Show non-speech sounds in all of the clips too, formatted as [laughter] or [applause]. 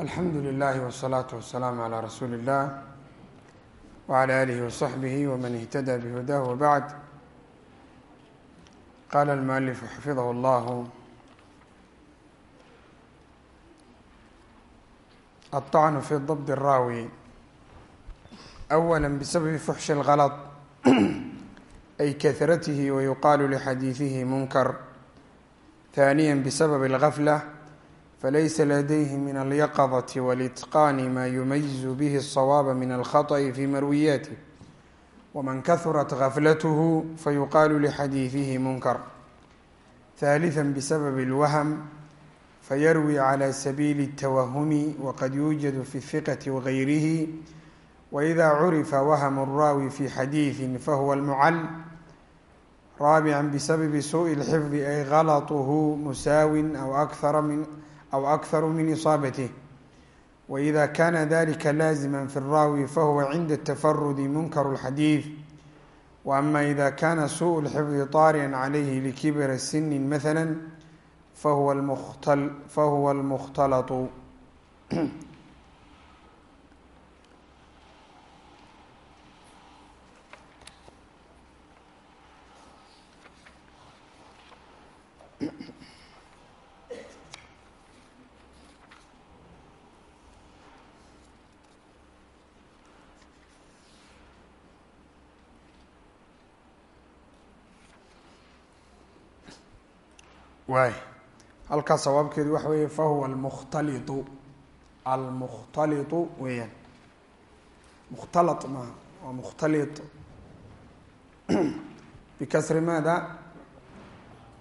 alxamdu lilahi wالsalaaةu wasalaamu calى rasuuli اllah wعlى alihi waصaxbihi wman ihtada bhudah wbacd qala almualifu xafidah اllah aلطcn fi dabd الraawi أwla bsababi fuxshi اlغalط [clears throat] ay kahratih wayuqalu lxadiiثihi munkar ثaniya bsabab اlgaflة falaysa ladayhi min alyaqظة wاlإtqاn ma yumayiz bih الصwaab min alkhaطأ fi marwiyaatih wman kahurat gaflathu fayuqalu lxadiiثihi munkar ثaaliثa bsabab اlwahm fayarwi عlى sabiili التwahumi waqad yuujad fi الثiqة wغayrih وإda curifa wahm الraawi fi xadiiثi fahuwa اlmucal raabica bsababi suءi اlxifظ ay galطhu musaawin aw akara min aw akharu min isaabatih waإida kana dalika laazima fi الraawi fahuwa cinda التfarudi munkar الxadiiث وama ida kana suء اlxifظ طaariئa عalayhi likibri sini maثalا fahuwa fahuwa اlmkhtalط waay halkaas sawaabkeedu waxa weeye fahuwa almukhtaliu almukhtaliu weeyaan. Mukhtala maaha waa mukhtali [clears throat] bikasri maada?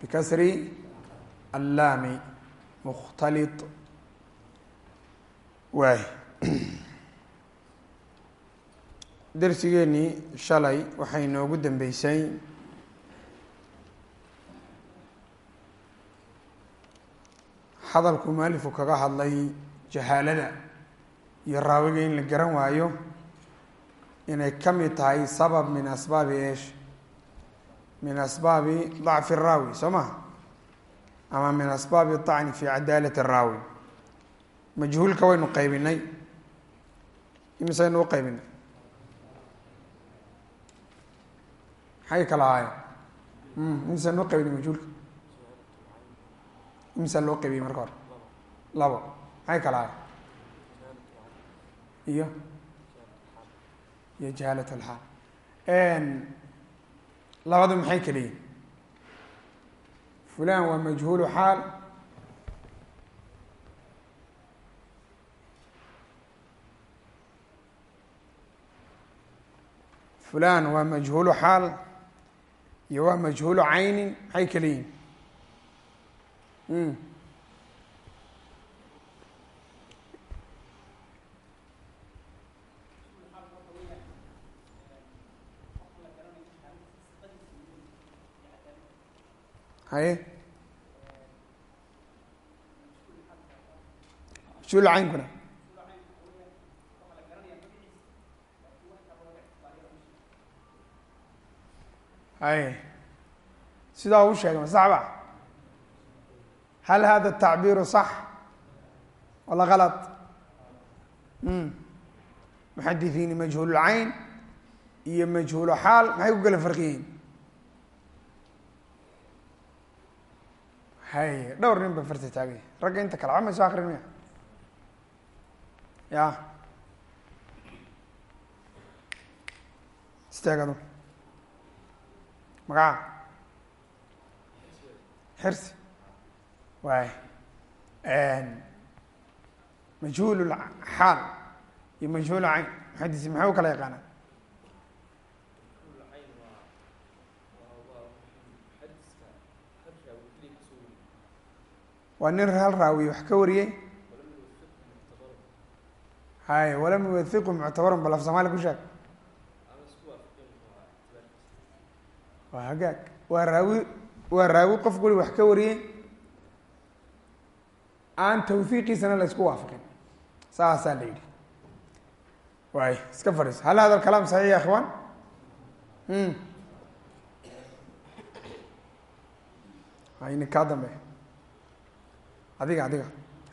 Bikasri allaami. Mukhtali waay [clears throat] darsigeenii shalay waxay noogu dambeysay hadalku maalifu kaga hadlay jahaalada iyo raawiga in la garan waayo inay ka mid tahay sabab min asbaabi eesh? Min asbaabi dacfi raawi soo maa ama min asbaabi dacni fi cadaalati raawi? Majhuulka waynu qaybinay. Imisaynu u qaybinay? Maxay kala ahaayeen? Hmm, Imisaynu u qaybinay majhuulka? Imisa loo qaybiyey marka hore? Labo. Maxay kala ahay? Iyo? Iyo jahaalat alxaal. Labadu maxay kala yihiin fulan waa majhuulu xaal. Fulan waa majhuulu xaal. Iyo waa majhuulu caynin. Maxay kala yihiin haye majhuul caynkuna haye sidaa u sheegay ma saxba hal hada tacbiiru sax wala ala muxadisiin majhuululcayn iyo majhuulu xaal maxay ku kala farqiyihiin hay dhowr nin ba farta taaganya ragga inta kale camay soo akrin maya ya istaag adu magaca xirsi waay majhuul xaal iyo majhuul cayn. Muxadisi maxay u kala yaqaanaan waa nin hal raawi wax ka wariyey. Hay walam yuwathiqu muctabarun bal af soomaali ku sheeg. Waa hagaag. Waa raawi waa raawi qof guri wax ka wariyey aan tawhiiqiisana la isku waafaqin. Saasaa la yihi way iska fadhiiso hal hada kalaam saxiix ya ikhwaan? Hmm. Ayni kaa dambe. Adiga adiga.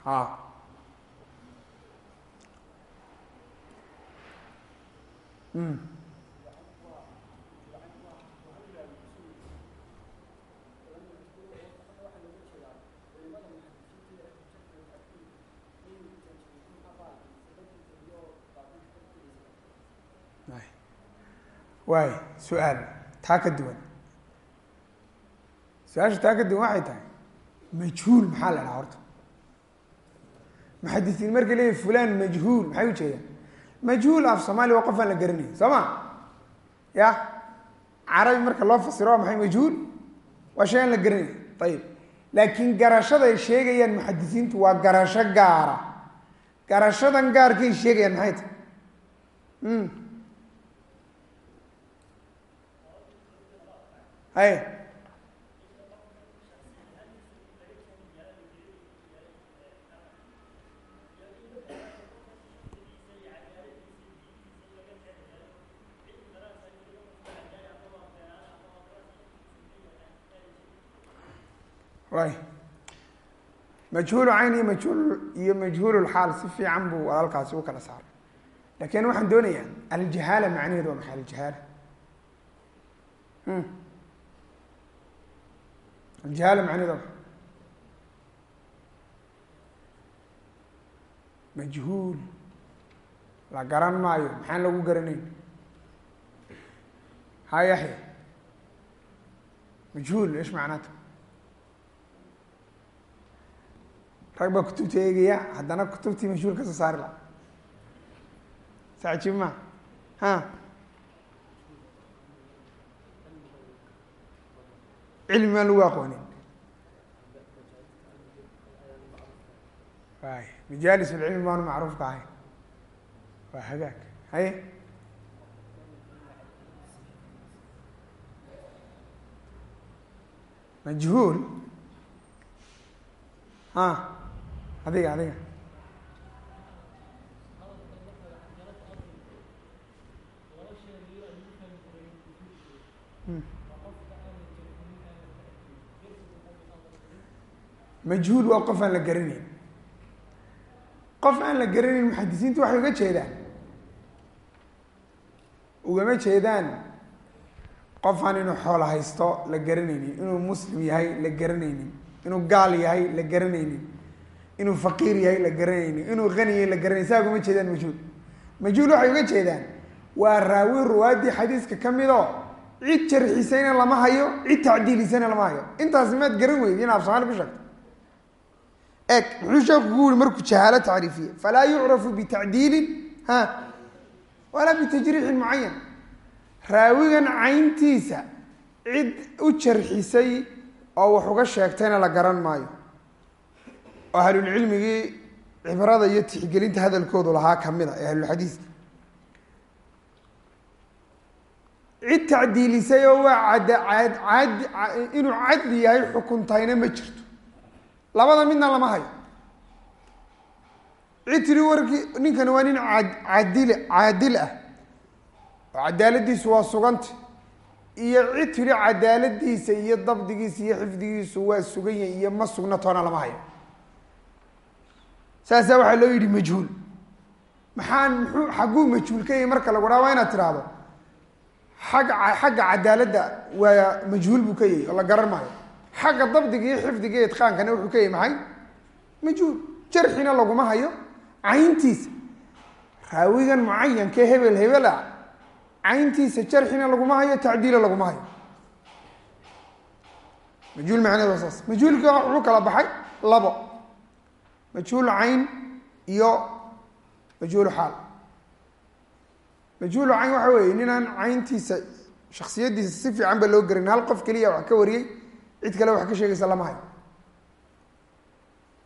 A mm waay su'aal. Taa ka duwan. Su'aasha taa ka duwan waxay tahay majhuul maxaa la dhaha horta? Muxadisiin markay leeyihiin fulan majhuul maxay ujeedaan majhuul af soomaaliya waa qof aan la garanayn soo ma? Ya? Carabi marka loo fasiro waa maxay majhuul? Waa shay aan la garanayn ayib laakiin garashada ay sheegayaan muxadisiintu waa garasho gaara. Garashadan gaarkay sheegayaan maxay tahay hay way majhuulu cayn iyo majhuul iyo majhuululxaal si fiican buu walaalkaasi u kala saaray. Lakin waxaan doonayaa aljahaala macnaheedu waa maxay? Aljahaala waa maxay majhuul la garan maayo maxaan lagu garanayn ha yaxya majhuul ish macnaata rag baa kutubta eegaya haddana kutubtii mashhuul ka soo saari laha sacjib ma ha cilmi maan lagu aqoonin ay majaalis lcilmi maanu macruufka ahayn waa hagaag haye majhuul ha adiga adiga majhuul waa qof aan la garanayn. Qof aan la garanayn muxadisiintu waxay uga jeedaan. Ugama jeedaan qofaan inuu xoolo haysto la garanaynin inuu muslim yahay la garanaynin inuu gaal yahay la garanaynin inuu faqiir yahay la garanaynin inuu hani yahay la garanaynin saa ugama jeedaan majhuul. Majhuul waxay uga jeedaan waa raawi ruwaadii xadiiska ka mid oo cid jarxisayna lama hayo cid tacdiilisayna lama hayo. Intaasi maad garan weydi in af soomaali ku sheegto eeg muxuu sheeku ku yuri markuu jahaalo tacriifiye. Falaa yucrafu bitacdiilin ha? Walaa bitajriixin mucayan raawigan cayntiisa cid u jarxisay oo wax uga sheegtayna la garan maayo. Oo ahlulcilmigii cibrada iyo tixgelinta hadalkoodu lahaa ka mid a ee ahlulxadiiska cid tacdiilisay oo waa cad cad inuu cadli yahay xukuntayna ma jirto labada midna lama hayo. Cid tiri warkii ninkani waa nin ad cadil caadil ah. Oo cadaaladiisu waa suganta iyo cid tiri cadaaladiisa iyo dabdigiisa iyo xifdigiisu waa sugan yahay iyo ma sugna toona lama hayo. Saasaa waxaa loo yidhi majhuul. Maxaan muxuu xagguu majhuul ka yahay marka lagu dhaa waa inaad tiraahdo. Xagga xagga cadaaladda waa majhuul buu ka yahay oo la garan maayo xagga dabdiga iyo xifdiga iyo itqaankana wuxuu ka yahay maxay majhuul jarxina laguma hayo cayntiisa raawigan mucayankee hebel hebel ah cayntiisa jarxina laguma hayo tacdiila laguma hayo. Majhuul macneed waa saas. Majhuulka wuxuu kala baxay labo majhuul cayn iyo majhuulu xaal. Majhuulu cayn waxa weeye ninaan cayntiisa shaksiyadiisa si fiican ba loo garin hal qof keliya wax ka wariyey cid kale wax ka sheegaysa lama hayo.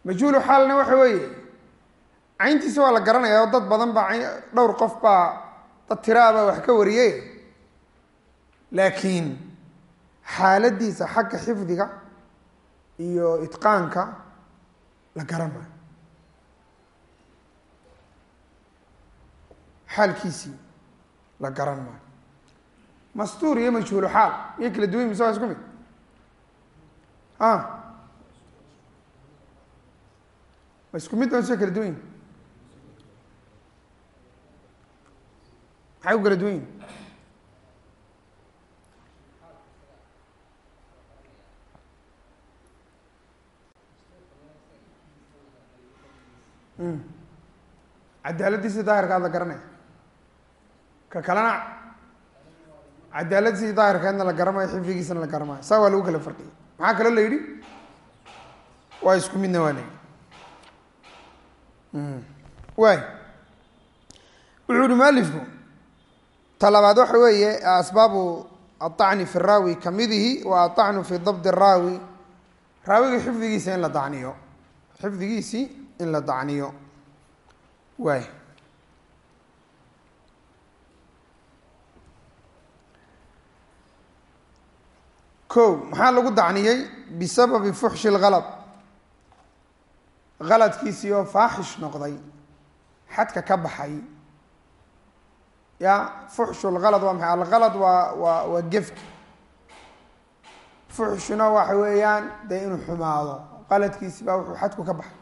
Majhuulu xaalna waxa weeye cayntiisa waa la garanaya oo dad badan baa dhowr qof baa dad tiraabaa wax ka wariye laakiin xaaladiisa xagga xifdiga iyo itqaanka la garan maayo. Xaalkiisii la garan maayo. Mastuur iyo majhuulu xaal iyo kala duwan mise waa isku mid a ma isku mid waa mise kala duwan yihiin maxay ku kala duwan yihiin cadaaladiisi daahirkaad la garanaya ka kalena cadaaladiisi daahirkeedna la garamayo xifdigiisana la garamayo saa waa lagu kala farqiyay maxaa kaloo la yidhi waa isku midna waa la hmm. yidhi waay wuxuu uhi mualifku ta labaad waxa weeye asbaabu aacni fi raawi kamidihi wa aacnu fi dabdi raawi. Raawiga xifdigiisa in la dacniyo. Xifdigiisii in la dacniyo. Waay ko maxaa lagu dacniyey? Bisababi fuxshi اlgalad galadkiisii oo faaxish noqday. Xadka ka baxay. Ya fuxshu lgalad waa maxay? Algalad waa waa waa gefka fuxshuna waxa weeyaan dee inuu xumaado. Qaladkiisi baa wuxuu xadku ka baxay.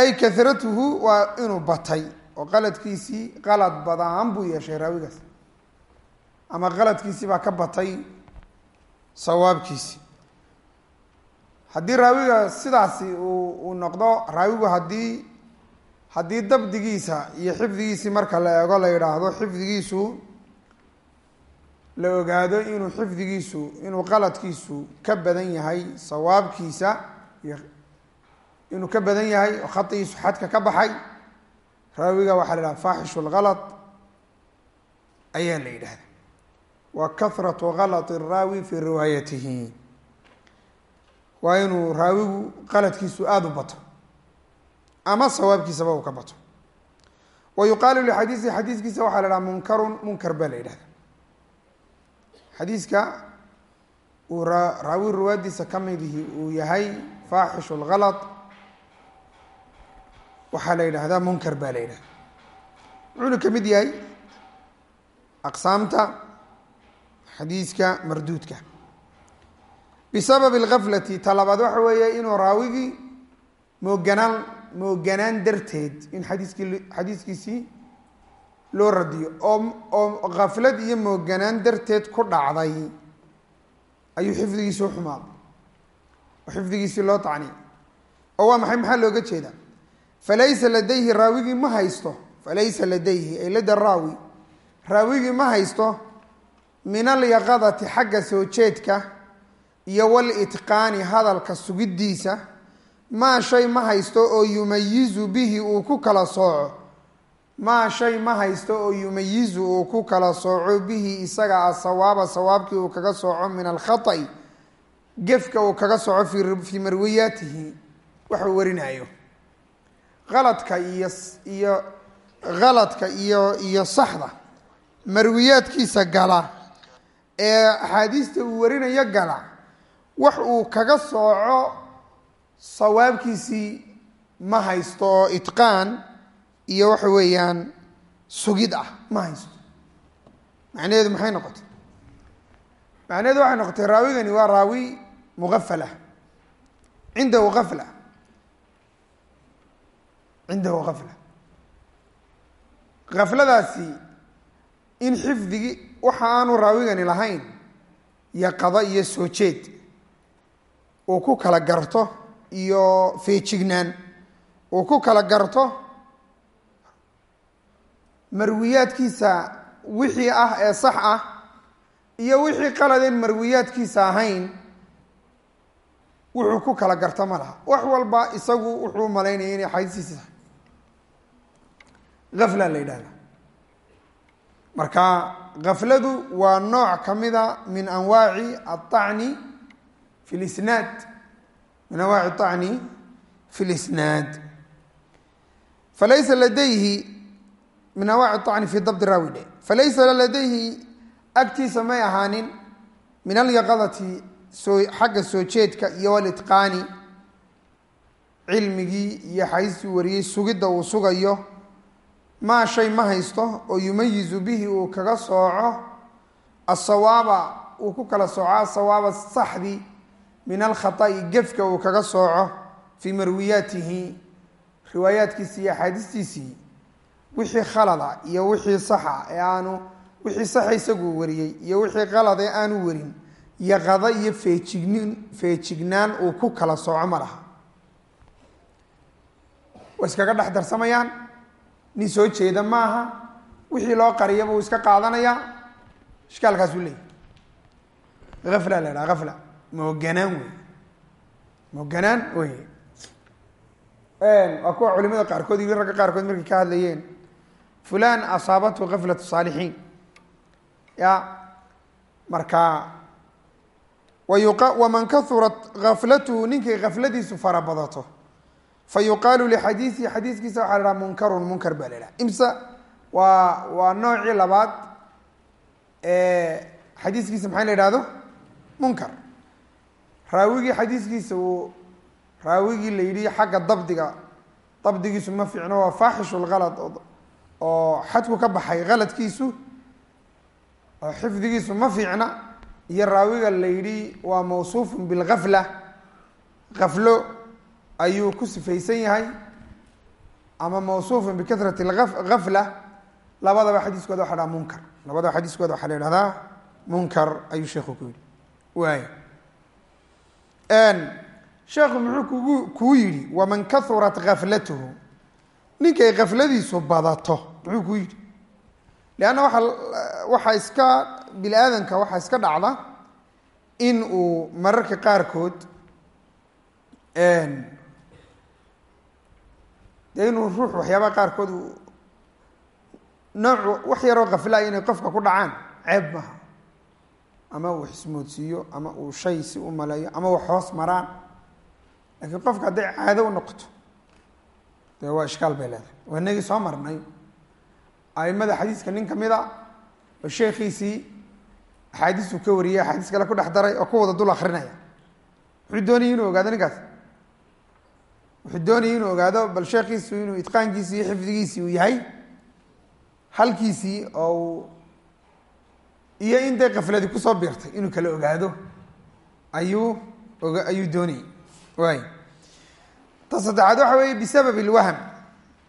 Ay kahratuhu waa inuu batay. Oo qaladkiisii qalad badaan buu yeeshay raawigaas. Ama qaladkiisii baa ka batay sawaabkiisi. Haddii raawiga sidaasi uu uu noqdo raawigu haddii haddii dabdigiisa iyo xifdigiisii marka la eego la yidhaahdo xifdigiisu la ogaado inuu xifdigiisu inuu qaladkiisu ka badan yahay sawaabkiisa iyo inuu ka badan yahay oo khadigiisu xadka ka baxay raawiga waxaa la yidhaha faaxishu lgalad ayaa la yidhahda wa kahratu galati raawi fii riwaayatihi. Waa inuu raawigu qaladkiisu aada u bato ama sawaabkiisaba uu ka bato. Wa yuqaalu lixadiisi xadiiskiisa waxaa la dhaha munkarun munkar baa la yidhahda xadiiska uu ra raawi riwaadiisa ka midihi uu yahay faaxishu lgalad waxaa la yidhaahdaa munkar baa la yidhahda wuxuuna ka mid yahay aqsaamta xadiiska marduudka. Bisababi algaflati ta labaad waxa weeye inuu raawigii mooganaan mooganaan darteed in xadiiskii xadiiskiisii loo radiyo oo oo kaflad iyo mooganaan darteed ku dhacday ayuu xifdigiisii u xumaaday oo xifdigiisii loo tacniyay oo waa maxay? Maxaa looga jeedaa? Falaysa ladayhi raawigii ma haysto falaysa ladayhi ay lada raawi raawigii ma haysto min alyaqadati xagga soo jeedka iyo walitqaani hadalka sugiddiisa maa shay ma haysto oo yumayizu bihi uu ku kala sooco. Maa shay ma haysto oo yumayizu uu ku kala sooco bihi isaga a sawaaba sawaabkii uu kaga sooco min alkhata'i gefka uu kaga sooco fii marwiyaatihi waxuu warinayo. Qaladka iyo iyo haladka iyo iyo saxda marwiyaadkiisa gala ee axaadiista uu warinayo gala wax uu kaga sooco sawaabkiisii ma haysto oo itqaan iyo waxa weeyaan sugid ah ma haysto. Macnaheedu maxay noqotay? Macnaheedu waxay noqotay raawigani waa raawi muqafala cindahu afla cindahu kafla kafladaasi in xifdigii waxa aanu raawigani lahayn yaqado iyo soo jeed uu ku kala garto iyo feejignaan uu ku kala garto marwiyaadkiisa wixii ah ee sax ah iyo wixii qaladeen marwiyaadkiisa ahayn wuxuu ku kala garto ma laha. Wax walba isagu wuxuu malaynaya inay xadiistiisa afla la yidhahda marka kafladu waa nooc kamida min anwaaci aacni fi lisnaad min anwaaci acni fi lisnaad falaysa ladayhi min anwaaci acni fi dabdi raawi dhe falaysa ladayhi agtiisa may ahaanin min alyaqadati soo xagga soo jeedka iyo walitqaani. Cilmigii iyo xaysi wariyey sugidda uu sugayo maa shay ma haysto oo yumayizu bihi uu kaga sooco asawaaba uu ku kala sooco asawaaba saxdi min alkhata'i gefka uu kaga sooco fii marwiyaatihi riwaayaadkiisii iyo axaadiistiisii wixii khalada iyo wixii saxa ee aanu wixii saxa isagu wariyey iyo wixii qalad ee aanu warin yaqada iyo feejignin feejignaan uu ku kala sooco ma laha. Way iskaga dhex darsamayaan nin soo jeeda maaha. Wixii loo qariyaba uu iska qaadanayaa. Ishkaalkaasuu leeyahy afla la dhaha afla mooganaan wey mooganaan wey waa kuwa culimada qaarkood iyo ragga qaarkood markay ka hadlayeen. Fulan asaabathu gaflat saalixiin. Ya marka waman kahurat gaflatuhu ninkay gafladiisu fara badato fa yuqaalu lixadiiثihi xadiiskiisa waxaa la dhaha munkarun munkar baa la dhaha imsa waa waa noocii labaad xadiiskiisa maxaa la ihahdo munkar raawigii xadiiskiisa uu raawigii la yidhi xagga dabdiga dabdigiisu ma fiicno waa faaxishu lgalad oo xadku ka baxay galadkiisu oo xifdigiisu ma fiicna iyo raawiga la yidhi waa mawsuufun bilgafla gaflo ayuu ku sifaysan yahay ama mawsuufun bikahrati gafla labadaba xadiiskooda waxa dhaha munkar. Labadaba xadiiskooda waxaa la ihahdaa munkar ayuu sheekhu ku yihi waay sheekhu muxuu kugu kuu yidhi waman kahurat gaflatuhu ninkay gafladiisu badato muxuu kuu yidhi. Leanna waa waxaa iska bini aadanka waxaa iska dhacda in uu mararka qaarkood dee inuu ruux waxyaabaha qaarkood nooc wax yaroo kaflaa inay qofka ku dhacaan ceeb maaha. Ama uu xismoodsiiyo ama uu shay si u maleeyo ama wax hoos maraan. Laakiin qofka hadday caado u noqoto dee waa ishkaal bay leedahay. Waa inagii soo marnay. Aimada xadiiska nin ka mid a oo sheekhiisii axaadiisuu ka wariyey axaadiis kale ku dhex daray oo ku wada dul akrinaya wuxuu doonayay inuu ogaado ninkaas wuxuu doonayay inuu ogaado bal sheekhiisu inuu itqaankiisi iyo xifdigiisii uu yahay halkiisii oo iyo in day kafladi ku soo biirtay inuu kala ogaado ayuu ayuu doonayay. Waay ta saddexaad waxa weeye bisabab alwahm.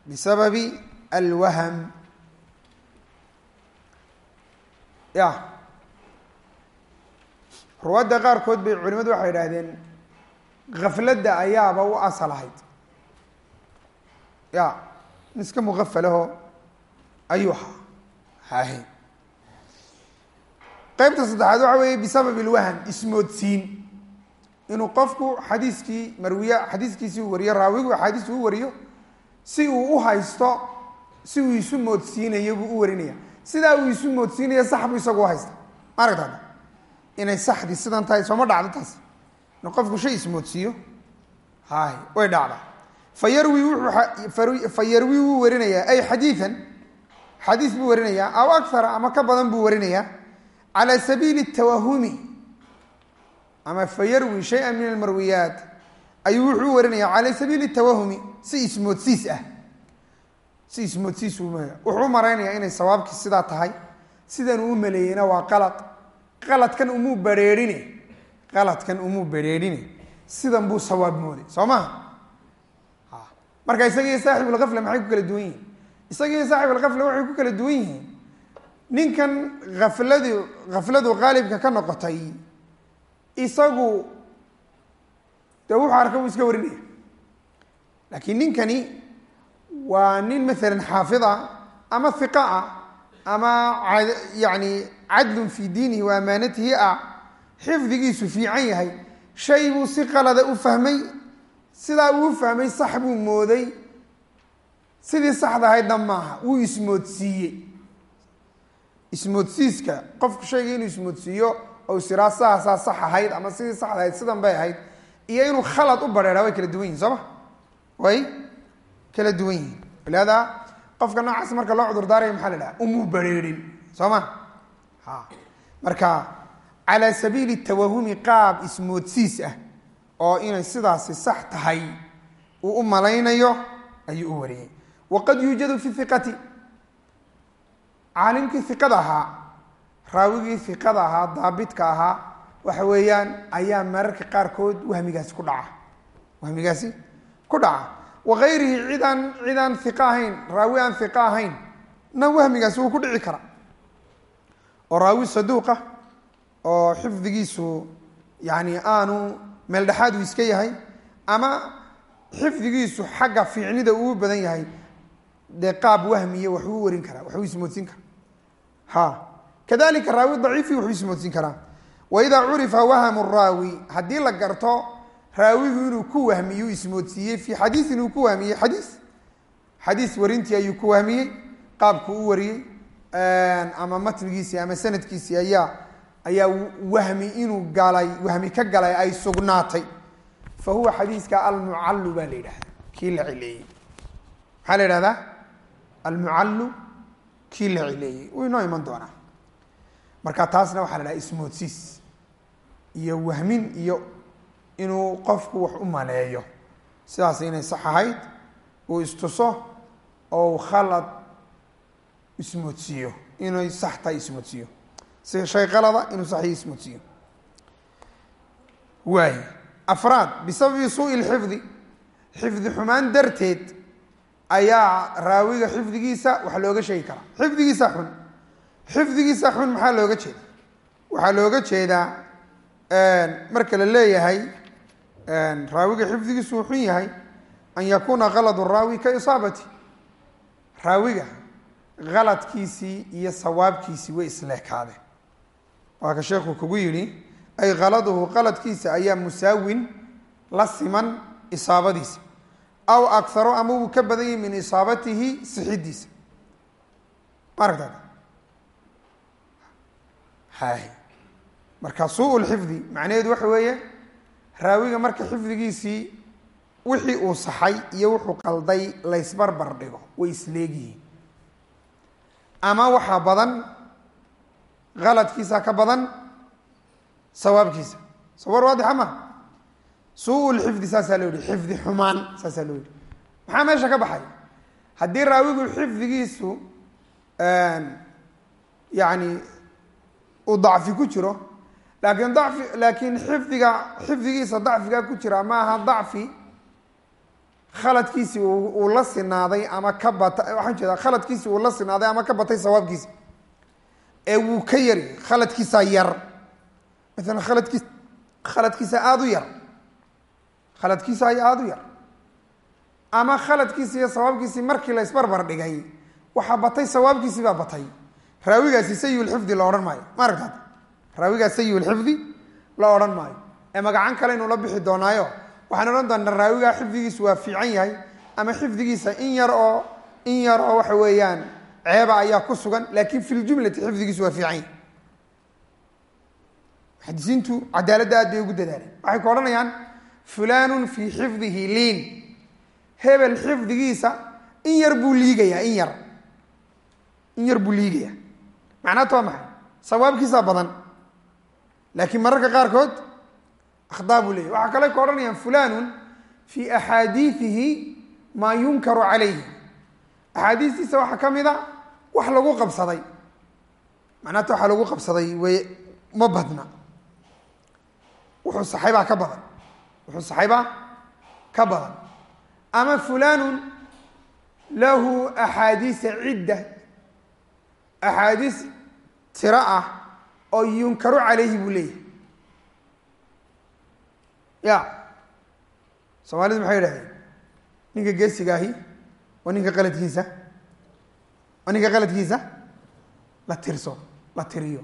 Bisababi alwahm. Ya ruwaadda qaarkood bay culimadu waxay idhaahdeen kafladda ayaaba u asal ahayd ya iska muqafalaho ayuu ahaa hahe qeybta saddexaad waxa weeye bisabab ilwahm ismoodsiin. Inuu qofku xadiiskii marwiye xadiiskiisii uu wariyo raawigu axaadiis u wariyo si uu u haysto si uu isu moodsiinayo buu u warinaya. Sidaa uu isu moodsiinayo sax buu isagu uhaysta ma aragta ada inay saxdii sidan tahay sooma dhacdo taas inuu qofku shay ismoodsiiyo hay way dhacdaa fa yarwi wuxuu fa yarwi wuu warinayaa ay xadiian xadiis buu warinayaa aw akara ama ka badan buu warinayaa calى sabiili الtawahumi ama fayarwi shaya min almarwiyaat ayuu wuxuu warinaya calى sabiili الtawahumi si ismoodsiis ah si ismoodsiis wuxuu maraynaya inay sawaabkii sidaa tahay sidan uu maleeyeyna waa qalad qaladkan umuu bareerine qaladkan umuu bareerine sidan buu sawaab mooday soo maha marka isaga iyo saaxib اlgafla maxay ku kala duwan yihiin? Isaga iyo saaxib algafla waxay ku kala duwan yihiin ninkan afladu khafladu qaalibka ka noqotay isagu dee wuxuu arka buu iska warinaya. Laakiin ninkani waa nin maalan xaafid ah ama hiqa ah ama yani cadlun fi diinihi wa amaanatihi ah xifdigiisu fiican yahay. Shay buu si qalada u fahmay. Sidaa uu fahmay sax buu mooday. Sidii saxda ahaydna maaha. Wuu ismoodsiiyey. Ismoodsiiska qofku shayga inuu ismoodsiiyo oo isiraa sax ahayd ama sidii saxda ahayd sidan bay ahayd iyo inuu khalad u bareeraa way kala duwan yihiin soo ma? Way kala duwan yihiin. Lihaada qofka noocaas marka loo cudur daaraya maxaa la dhaha umuu bareerin soo ma? Ha. Marka calaa sabiili tawahumi qaab ismoodsiis ah oo inay sidaasi sax tahay uu u malaynayo ayuu u wariyey waqad yuujadu fi iqati caalimkii iqada ahaa raawigii iqada ahaa daabitka ahaa waxa weeyaan ayaa mararka qaarkood wahmigaasi ku dhaca. Wahmigaasi ku dhaca. Wagayrihi cidaan cidaan iqa ahayn raawi aan iqa ahayn na wahmigaasi wuu ku dhici karaa. Oo raawi saduuqa oo xifdigiisu yani aanu meel dhexaad uu iska yahay ama xifdigiisu xagga fiicnida uu badan yahay dee qaab wahmiye waxbuu warin karaa waxbuu ismoodsin karaa. Ha kadalika raawi daciifi wuxuu ismoodsin karaa. Waidaa curifa wahmu raawi haddii la garto raawigu inuu ku wahmiyu ismoodsiiyey fii xadiisin uu ku wahmiyey xadiis xadiis warintii ayuu ku wahmiyey qaabku u wariyey ama matnigiisii ama sanadkiisii ayaa ayaa wahmi inuu galay wahmi ka galay ay sugnaatay. Fa huwa xadiiska almucallu baa la yidhahda kii la cileeyey maxaa la yidhahdaa? Almucallu kii la cileeyey wuu inoo iman doonaa. Marka taasna waxaa la dhaha ismoodsiis iyo wahmin iyo inuu qofku wax u maleeyo. Sidaas inay sax ahayd uu istuso oo uu khalad ismoodsiiyo. Inay sax tahay ismoodsiiyo si shay qalada inuu saxiyo ismoodsiiyo waay afraad bisababi suui lxifdi xifdi xumaan darteed ayaa raawiga xifdigiisa wax looga sheegi karaa xifdigiisa xun xifdigiisa xun maxaa looga jeeda waxaa looga jeedaa marka la leeyahay raawiga xifdigiisu uu xun yahay an yakuuna kaladu raawi ka isaabati. Raawiga kaladkiisii iyo sawaabkiisii way isleekaadeen waa ka sheekhu kugu yidhi ay kaladuhu qaladkiisa ayaa musaawin la siman isaabadiisa. Aw akaro ama wuu ka badan yahi min isaabatihi sixidiisa. Ma aragta hay. Marka suu lxifdi macnaheedu waxa weeye raawiga marka xifdigiisii wixii uu saxay iyo wuxuu qalday laysbarbar dhigo way isleegyihiin ama waxaa badan kaladkiisa ka badan sawaabkiisa sawar waadixa ma suu lxifdi saasaa loo yihi xifdi xumaan saasaa loo yihi maxaa meesha ka baxay haddii raawigu xifdigiisu yani uu dacfi ku jiro laakiin dacfi laakiin xifdiga xifdigiisa dacfiga ku jira ma aha dacfi khaladkiisi uu la sinaaday ama ka bata waxaan jeedaa khaladkiisi uu la sinaaday ama ka batay sawaabkiisa ee wuu ka yari khaladkiisa yar. Maalan khaladkiis khaladkiisa aada u yar. Khaladkiisa ay aada u yar. Ama khaladkiisi iyo sawaabkiisii markii la isbarbar dhigay waxaa batay sawaabkiisii baa batay. Raawigaasi sayulxifdi la odhan maayo. Ma aragtaad? Raawigaas sayulxifdi la odhan maayo. Ee magacan kale inuu la bixi doonaayo waxaan odhan doonaa raawigaa xifdigiisu waa fiican yahay ama xifdigiisa in yar oo in yar oo waxa weeyaan ceeba ayaa ku sugan laakiin fi ljumlati xifdigiisu waa fiican yahay. Muxadisiintu cadaaladda aad bay ugu dadaaleen. Waxay ku odhanayaan fulanun fii xifdihi liin. Hebel xifdigiisa in yar buu liigayaa in yar. In yar buu liigayaa. Macnaata waa maxay? Sawaabkiisaa badan. Laakiin mararka qaarkood akhdaa buu leeyahy waxaa kale ka odhanayaan fulanun fii axaadiidihi maa yunkaru calayhi. Axaadiistiisa waxaa ka mid a wax lagu qabsaday. Macnaata waxaa lagu qabsaday way ma badna. Wuxuu saxaybaa ka badan. Wuxuu saxaybaa ka badan. Ama fulanun lahu axaadiisa cidda. Axaadiis tiro ah oo yunkaru calayhi buu leeyahay. Ya. Soomaalidu maxay yidhahdeen? Ninka geesigaahi waa ninka qaladkiisa ninka qaladkiisa? La tirso la tiriyo.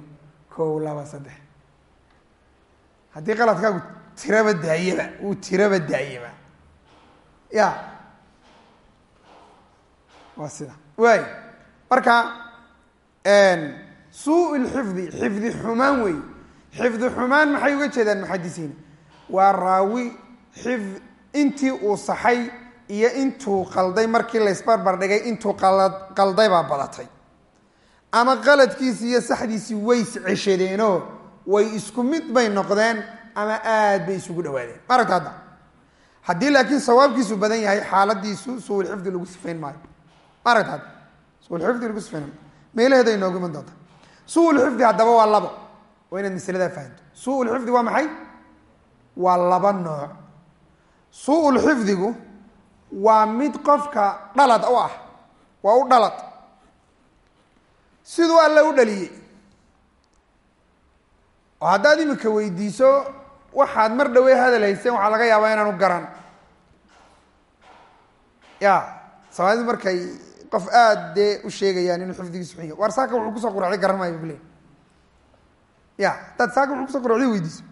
Kow laba saddex. Haddii qaladkaagu tiraba daayaba uu tiraba daayaba. Ya. Waa sida. Waay marka suu lxifdi xifdi xumaan wey xifdi xumaan maxay uga jeedaan muxadisiin waa raawi xif intii uu saxay iyo intuu qalday markii laysbarbar dhigay intuu qalday baa badatay. Ama qaladkiisi iyo saxdiisii way isceshadeenoo way isku mid bay noqdeen ama aad bay isugu dhawaadeen. Ma aragta hadda haddii laakiin sawaabkiisu badan yahay xaaladiisu suulxifdi lagu sifayn maayo. Ma aragta hadda suulxifdi lagu sifayn maayo. Meelaheeda inoogu iman doonta. Suulxifdi haddaba waa labo. Waa inaad masaladaa fahanto. Suulxifdi waa maxay? Waa laba nooc. Suulxifdigu waa mid qofka dhalad u ah waa u dhalad. Siduu alle u dhaliyey. Oo haddaad imika weydiiso waxaad mar dhawey hadal hayseen waxaa laga yaabaa inaanu garan. Ya soomaalidu markay qof aada dee u sheegayaan inuu xifdigiisu xunya waar saaka wuxuu ku soo quracday garan maayo bule ya haddaad saaka wuxuu ku soo quracday weydiiso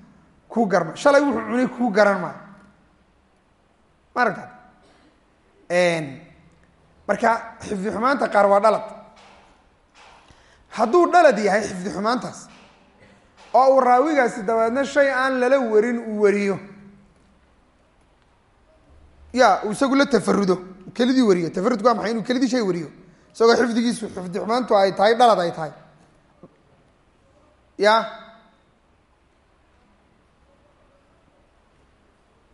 kuu garma. Shalay wuxuu cunay kuu garan maayo ma marka xifdi xumaanta qaar waa dhalad. Hadduu dhalad yahay xifdi xumaantaas oo uu raawigaasi dabeedna shay aan lala warin uu wariyo ya uu isagu la tafarudo kelidii wariyo tafarudku waa maxay inuu kelidii shay wariyo? Isagoo xifdigiisu xifdi xumaantu ay tahay dhalad ay tahay. Ya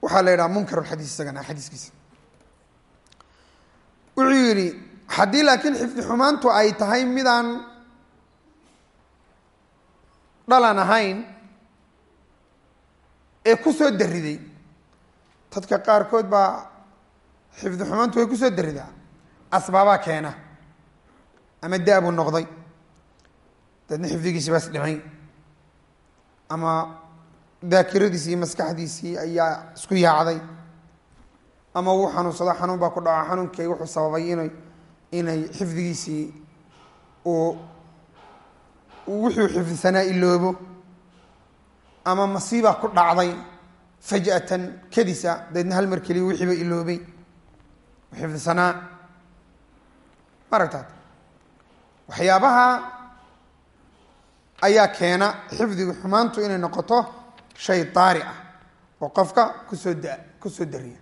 waxaa la yidhaha munkar xadiis isagana xadiiskiisa wuxuu yidhi haddii laakiin xifdi xumaantu ay tahay midaan dhalan ahayn ee ku soo dariday dadka qaarkood baa xifdi xumaantu way ku soo daridaa asbaabaa keena ama daabuu noqday. Daedna xifdigiisi baas dhimay ama daakiradiisi iyo maskaxdiisii ayaa isku yaacday ama wuu xanuunsado xanuun baa ku dhaco xanuunkii wuxuu sababay inay inay xifdigiisii uu wuxuu xifdisanaa iloobo ama masiibaa ku dhacday faj'atan kadisa daedna hal mar keliya wixiiba iloobay xifdisanaa. Ma aragtaad waxyaabaha ayaa keena xifdiga xumaantu inay noqoto shay daari ah oo qofka ku soo da ku soo dariya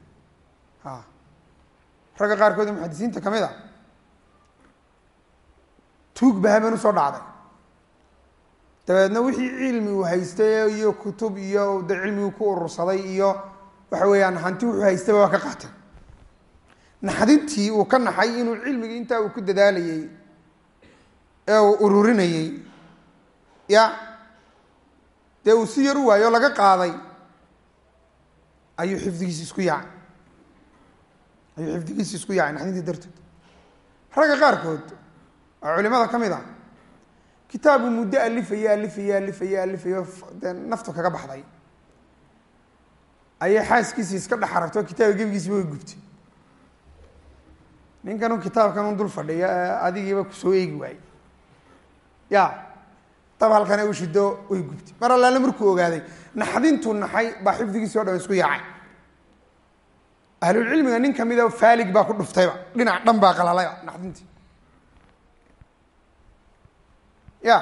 ragga qaarkood oo muxadisiinta ka mid a tuug ba u soo dhacday. Dabeedna wixii cilmi uu haystay iyo kutub iyo de cilmiguu ku urursaday iyo waxa weeyaan hanti wuxuu haystayba waa ka qaatay. Naxdintii uu ka naxay inuu cilmigii intaa uu ku dadaalayey ee uu ururinayey ya dee uu si yar u waayo laga qaaday ayuu xifdigiisi isku yaacay ayuu xifdigiisi isku yaacay naxdintii darteed. Ragga qaarkood oo culimada ka mid a kitaabu muddo alifaye alifaye alifaye alifayo dee naftu kaga baxday. Ayay xaaskiisii iska dhex aragto kitaabka gebigiisiba way gubtay. Ninkan un kitaabkan un dul fadhiya ee adigiiba ku soo eegi waayey. Ya dab halkana u shido way gubtay. Mar allaale markuu ogaaday naxdintuu naxay baa xifdigiisi o dhan isku yaacay ahlulcilmiga nin kamida faalig baa ku dhuftayba. Dhinac dhan baa qalalayba naxdintii ya.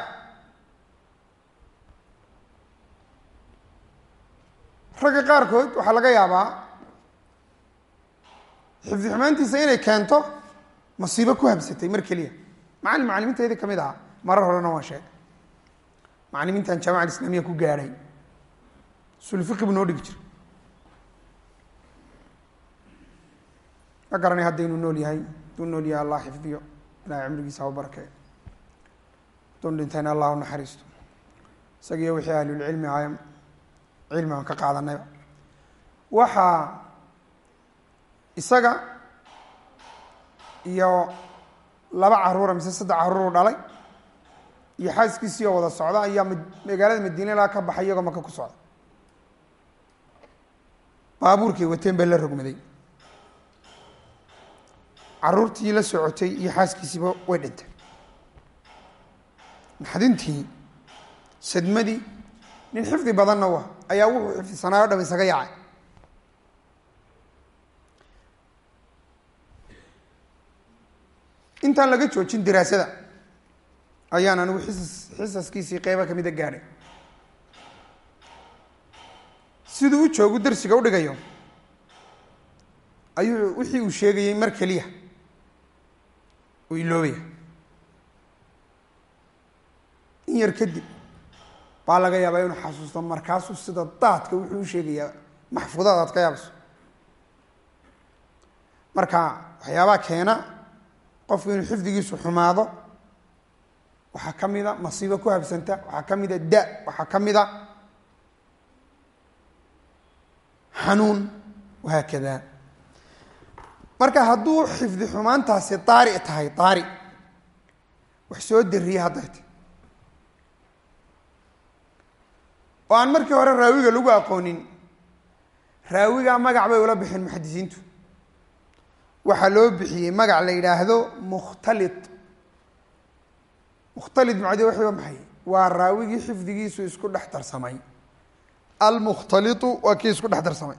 Ragga qaarkood waxaa laga yaabaa xifdi xumaantiisa inay keento masiibo ku habsatay mar keliya. Macalin macalimiinteedii ka mid ahaa marar horena waa sheegay macalimiintan jaamaca alislamiya ku gaadhay sulfiqi buu noo dhigi jira ma garanay hadda inuu nool yahay haduu nool yahay allah xifdiyo ilahay cumrigiisa hau barakeeyo hadduu dhintayna allah u naxariisto isagiiyo wixii ahlulcilmi ahay cilmi aan ka qaadanayba waxaa isaga iyo laba caruura mise saddex caruuru dhalay iyo xaaskiisii oo wada socda ayaa magaalada madiina ilaa ka baxay iyagoo maka ku socda. Baabuurkay wateen baa la rogmaday caruurtii la socotay iyo xaaskiisiiba way dhintay. Naxdintii sadmadii nin xifdi badanna wa ayaa wuxuu xifdisanaayo o dham isaga yaacay. Intaan laga joojin diraasada ayaan anigu xisas xisaskiisii qeyba kamida gaadhay. Siduu u joogu darsiga u dhigayo ayuu wixii uu sheegayey mar keliya uu iloobaya in yar kadib baa laga yaabaa inuu xasuusto markaasuu sida daadka wuxuu u sheegayaa maxfuudaad aad ka yaabayso marka waxyaabaa keena qofku inuu xifdigiisu xumaado waxaa ka mida masiibo ku habsanta waxaa ka mida da waxaa ka mida xanuun wahaakada marka hadduu xifdi xumaantaasi daari tahay daari wax soo dariye hadday oo aan markii hore raawiga lagu aqoonin. Raawigaa magac bay ula bixeen muxadisiintu. Waxaa loo bixiyey magac la yidhaahdo mukhtali mukhtali macde wax maxay? Waa raawigii xifdigiisu isku dhex darsamay. Almukhtaliu waa kii isku dhex darsamay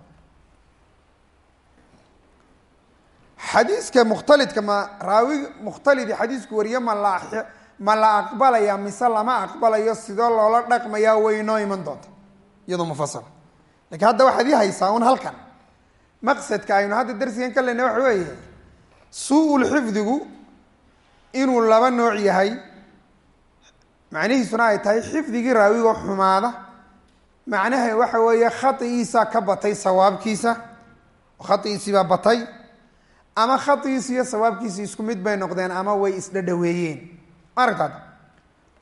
xadiiska mukhtalidka ma raawi mukhtalidi xadiisku wariye ma la aqbalaya mise lama aqbalayo sidoo loola dhaqmayaa way noo iman doonta. Iyadoo mufasala lakiin hadda waxaad ii haysaa un halkan. Maqsadka aynu hadda darsigan ka leyna waxa weeye suu-ul xifdigu inuu laba nooc yahay. Macnihiisuna ay tahay xifdigii raawigoo xumaada. Macnaha waxa weeye khaigiisaa ka batay sawaabkiisa. Khaigiisibaa batay ama khaigiisi iyo sawaabkiisi isku mid bay noqdeen ama way isdhadhaweeyeen maaragtaad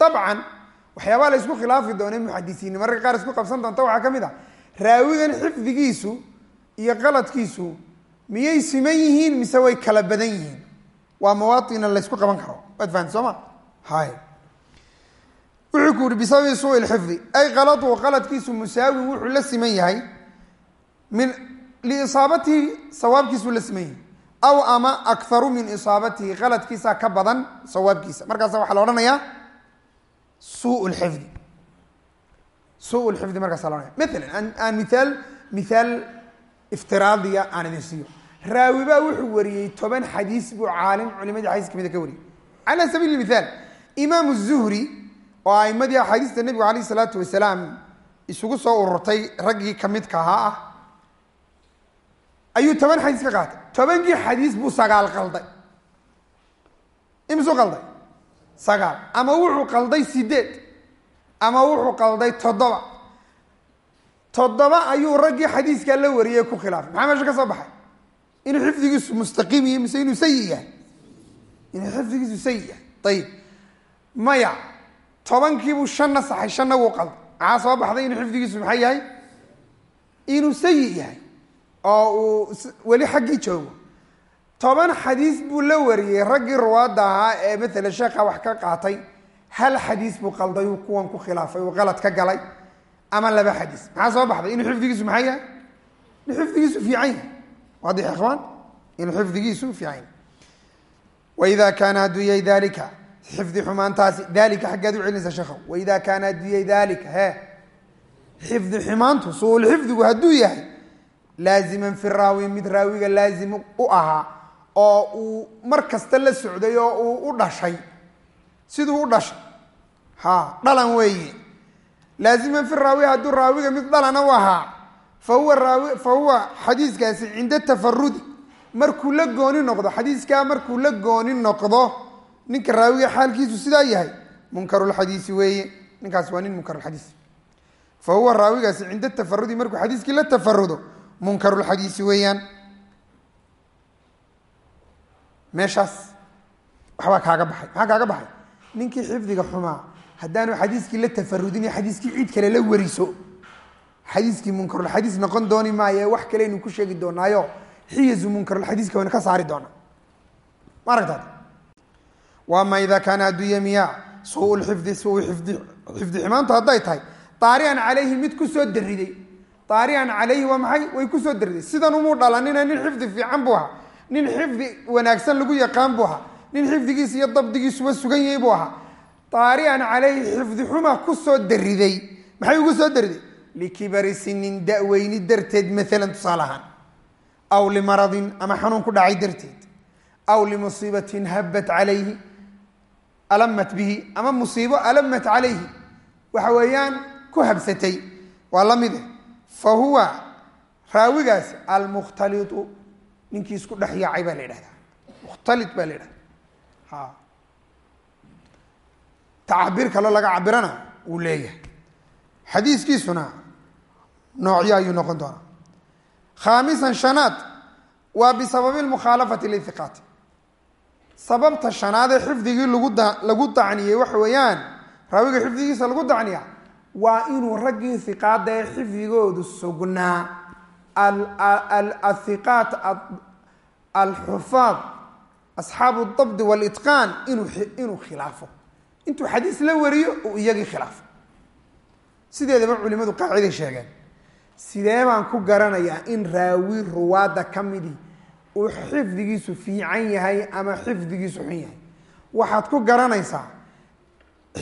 dabcan waxyaabaa la isku khilaafi doonay muxadisiinni mararka qaar isku qabsan doonta waxaa ka mid ah raawigan xifdigiisu iyo qaladkiisu miyay siman yihiin mise way kala badan yihiin? Waa mawaaina laysku qaban karo. Waad fahamti soo ma? Wuxuu ku yihi bisababi suu lxifdi. Ay qaladu qaladkiisu musaawin wuxuu la siman yahay min liisaabatihi sawaabkiisuu la siman yahay aw ama akaru min isaabatihi qaladkiisa ka badan sawaabkiisa. Markaasa waxaa la odhanayaa suu lxifdi suu lxifdi markaasa la ohanaya aan miaal mithaal iftiraadiya aan idin siiyo. Raawi baa wuxuu wariyey toban xadiis buu caalim culimadii xadiis kamida ka wariyey. Cala sabiili mithaal imaam zuhri oo aimadii axaadiista nebigu alayh isalaatu wasalaam isugu soo ururtay raggii kamidka ahaa ah ayuu toban xadiis ka qaatay. Tobankii xadiis buu sagaal qalday. Imisuu qalday? Sagaal. Ama wuxuu qalday sideed? Ama wuxuu qalday toddoba? Toddoba ayuu raggii xadiiskaa la wariyey ku khilaafay. Maxaa meesha ka soo baxay? Inuu xifdigiisu mustaqiim yahay mise inuu sayi yahay? Inuu xifdigiisu sayi yahay. Ayib maya tobankiibuu shanna saxay shanna wuu qalday. Maxaa soo baxday inuu xifdigiisu maxay yahay? Inuu sayi yahay oo uu weli xaggii joogo. Toban xadiis buu la wariyey raggii ruwaadda ahaa ee maalan sheekha wax ka qaatay. Hal xadiis buu qalday uu kuwan ku khilaafay uu qalad ka galay. Ama laba xadiis. Maxaa soo baxday? Inuu xifdigiisu maxay yahay? Inuu xifdigiisu fiican yahay. Waadix ikhwaan inuu xifdigiisu fiican yahay. Waida kaana hadduu yahay dalika xifdi xumaantaasi dalika xaggaad u celinaysa sheekhow waida kaana hadduu yahay dalika he xifdi xumaantu suulxifdigu hadduu yahay laaziman fi raawi mid raawiga laazim u ahaa oo uu mar kasta la socday oo uu u dhashay. Siduu u dhashay. Ha dhalan weeye. Laaziman fi hadduu raawiga mid dhalana u ahaa fa huwa raawi fa xadiiskaasi cinda tafarudi markuu la gooni noqdo xadiiskaa markuu la gooni noqdo ninka raawiga xaalkiisu sidaa yahay? Munkarulxadiisi weeye. Ninkaas waa nin munkarulxadiis fa raawigaasi cinda tafarudi markuu xadiiskii la tafarudo munkarulxadiisi weeyaan. Meeshaas waxbaa kaaga baxay maxaa kaaga baxay? Ninkii xifdiga xumaa haddaanu xadiiskii la tafarudin xadiiskii ciid kale la wariso xadiiskii munkarulxadiis noqon dooni maaye wax kaleynu ku sheegi doonaayo xiyazu munkarulxadiiska waynu ka saari doonaa. Ma aragtaad? Waama ida kaana hadduu yamiya suu lxifdi suu xifdi xifdi xumaantu hadday tahay daarian calayhi mid ku soo dariday daarian calayhi waa maxay? Way ku soo dariday sidan umuu dhalanina nin xifdi fiican buu ahaa. Nin xifdi wanaagsan lagu yaqaan buu ahaa. Nin xifdigiisa iyo dabdigiisuba sugan yahay buu ahaa. Daarian calayhi xifdi xuma ku soo dariday maxay ugu soo dariday likibari sinin da-weyni darteed maalan tusaale ahaan. Aw limaradin ama xanuun ku dhacay darteed. Aw limusiibatin habat calayhi alamat bihi ama musiibo alamat calayhi. Waxa weeyaan ku habsatay. Waa la mide fa huwa raawigaasi almukhtaliu ninkii isku dhex yaacay baa la yidhahdaa. Mukhtali baa la yidhahda ha. Tacabir kaloo laga cabirana wuu leeyahay. Xadiiskiisuna noocyo ayuu noqon doonaa. Khaamisan shanaad waa bisababi lmukhaalafati lihiqaati sababta shanaad ee xifdigii lagu lagu dacniyey waxa weeyaan raawiga xifdigiisa lagu dacniya waa inuu raggii hiqaada ee xifdigoodu sugnaa. Ahiqaat alxufaad asxaabu dabdi walitqaan inuu khilaafo. Intuu xadiis la wariyo uu iyagii khilaafo. Sideedaba culimadu qaaciday sheegeen. Sidee baan ku garanayaa in raawi ruwaadda ka midi uu xifdigiisu fiican yahay ama xifdigiisu xun yahay? Waxaad ku garanaysaa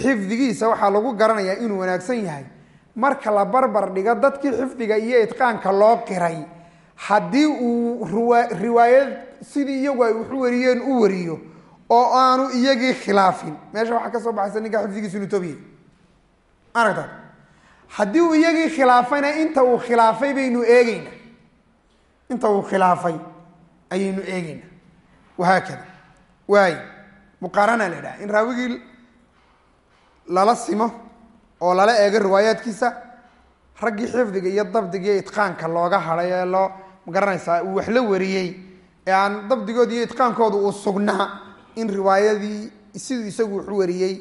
xifdigiisa waxaa lagu garanayaa inuu wanaagsan yahay. Marka la barbar dhigo dadkii xifdiga iyo itqaanka loo qiray haddii uu riwaayad sidii iyagu ay waxu wariyeen u wariyo oo aanu iyagii khilaafin. Meesha waxaa ka soo baxaysa ninka xifdigiisu inu tobiye aragta haddii uu iyagii khilaafayna inta uu khilaafay baynu eegeyna inta uu khilaafay ayaynu eegeyna wahaakada. Waay muqaarana la idhaha in raawigii lala simo oo lala eego riwaayaadkiisa raggii xifdiga iyo dabdiga iyo itqaanka looga hadhay ee loo ma garanaysaa uu wax la wariyey ee aan dabdigooda iyo itqaankooda uu sugnaa in riwaayadii siduu isagu waxu wariyey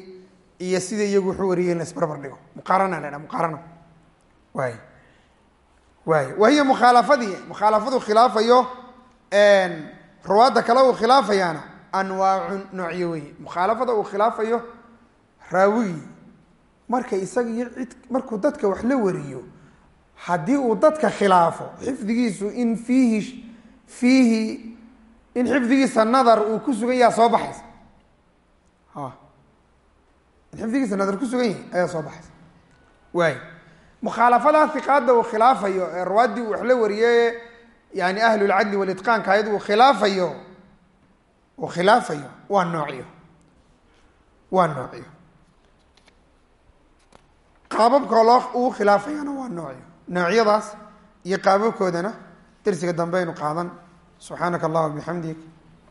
iyo sida iyagu waxu wariyey la isbarbar dhigo. Muqaarana la muqaarana waay waay wa hiya mukhaalafadii mukhaalafadu khilaafayo ruwaadda kale uu khilaafayaana anwaacun noocyo weeye. Mukhaalafada uu khilaafayo raawigii marka isaga iyo cid markuu dadka wax la wariyo haddii uu dadka khilaafo xifdigiisu in fiihi fiihi in xifdigiisa nadar uu ku sugan yaha soo baxaysa. In xifdigiisa nadar ku sugan yahay ayaa soo baxaysa. Waay mukhaalafadaa hiqaada uu khilaafayo ee ruwaaddii uu wax la wariye yani ahlulcadli walitqaanka ayad uu khilaafayo uu khilaafayo waa noocyo waa noocyo qaababka loo uu khilaafayana waa noocyo. Noocyadaas iyo qaababkoodana dersiga dambe aynu qaadan. Subxaanaka allahuma bixamdik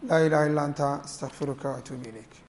laa ilaha illa anta astaqfiruka waatuubu ilayk